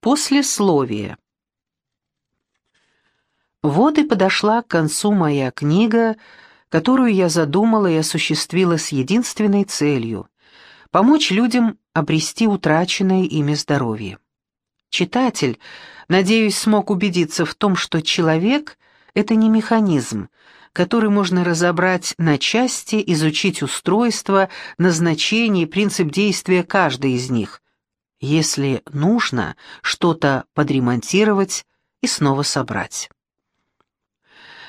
Послесловие. Вот и подошла к концу моя книга, которую я задумала и осуществила с единственной целью — помочь людям обрести утраченное ими здоровье. Читатель, надеюсь, смог убедиться в том, что человек — это не механизм, который можно разобрать на части, изучить устройство, назначение и принцип действия каждой из них, если нужно что-то подремонтировать и снова собрать.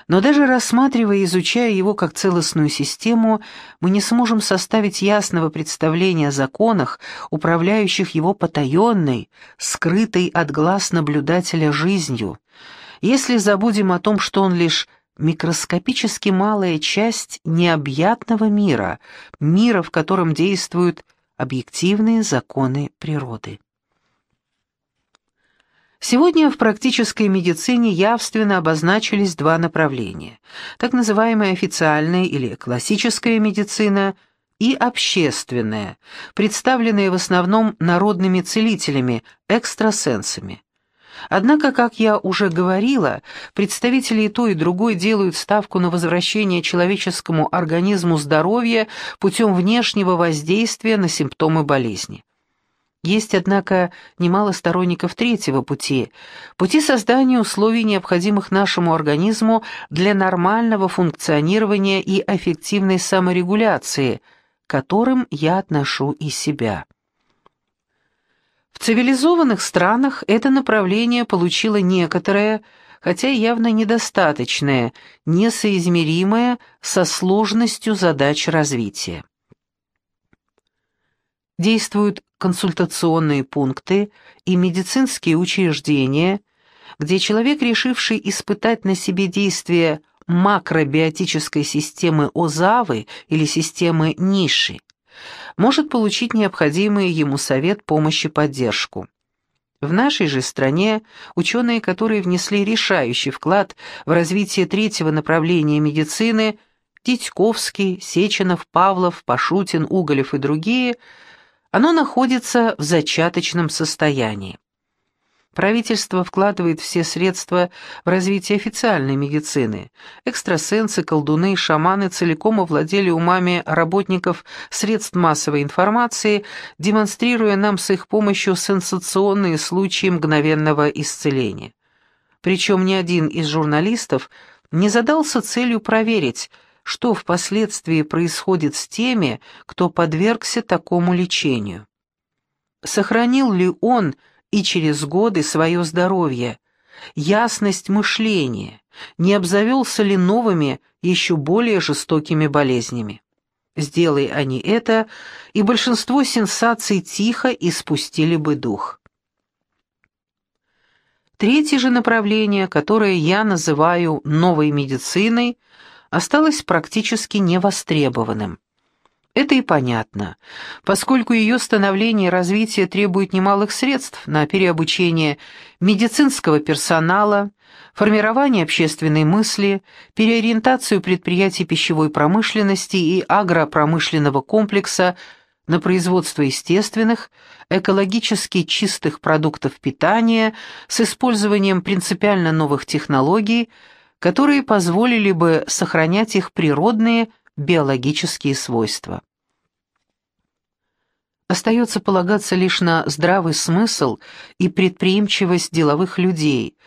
Но даже рассматривая и изучая его как целостную систему, мы не сможем составить ясного представления о законах, управляющих его потаенной, скрытой от глаз наблюдателя жизнью, если забудем о том, что он лишь микроскопически малая часть необъятного мира, мира, в котором действуют объективные законы природы. Сегодня в практической медицине явственно обозначились два направления. Так называемая официальная или классическая медицина и общественная, представленная в основном народными целителями, экстрасенсами. Однако, как я уже говорила, представители и той, и другой делают ставку на возвращение человеческому организму здоровья путем внешнего воздействия на симптомы болезни. Есть, однако, немало сторонников третьего пути, пути создания условий, необходимых нашему организму для нормального функционирования и эффективной саморегуляции, к которым я отношу и себя. В цивилизованных странах это направление получило некоторое, хотя явно недостаточное, несоизмеримое со сложностью задач развития. Действуют консультационные пункты и медицинские учреждения, где человек, решивший испытать на себе действие макробиотической системы ОЗАВы или системы Ниши, может получить необходимый ему совет, помощь и поддержку. В нашей же стране ученые, которые внесли решающий вклад в развитие третьего направления медицины, Титьковский, Сеченов, Павлов, Пашутин, Уголев и другие, оно находится в зачаточном состоянии. Правительство вкладывает все средства в развитие официальной медицины. Экстрасенсы, колдуны, шаманы целиком овладели умами работников средств массовой информации, демонстрируя нам с их помощью сенсационные случаи мгновенного исцеления. Причем ни один из журналистов не задался целью проверить, что впоследствии происходит с теми, кто подвергся такому лечению. Сохранил ли он и через годы свое здоровье, ясность мышления, не обзавелся ли новыми, еще более жестокими болезнями. Сделай они это, и большинство сенсаций тихо испустили бы дух. Третье же направление, которое я называю новой медициной, осталось практически невостребованным. Это и понятно, поскольку ее становление и развитие требует немалых средств на переобучение медицинского персонала, формирование общественной мысли, переориентацию предприятий пищевой промышленности и агропромышленного комплекса на производство естественных, экологически чистых продуктов питания с использованием принципиально новых технологий, которые позволили бы сохранять их природные биологические свойства. Остается полагаться лишь на здравый смысл и предприимчивость деловых людей,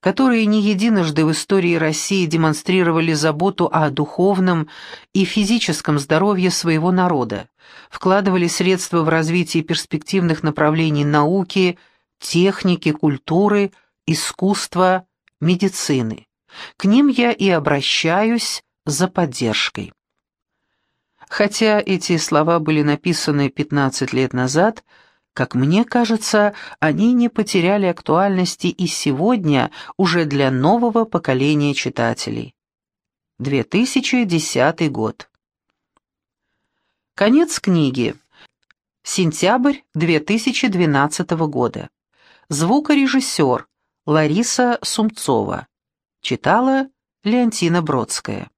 которые не единожды в истории России демонстрировали заботу о духовном и физическом здоровье своего народа, вкладывали средства в развитие перспективных направлений науки, техники, культуры, искусства, медицины. К ним я и обращаюсь за поддержкой. Хотя эти слова были написаны 15 лет назад, как мне кажется, они не потеряли актуальности и сегодня уже для нового поколения читателей. 2010 год. Конец книги. Сентябрь 2012 года. Звукорежиссер Лариса Сумцова. Читала Леонтина Бродская.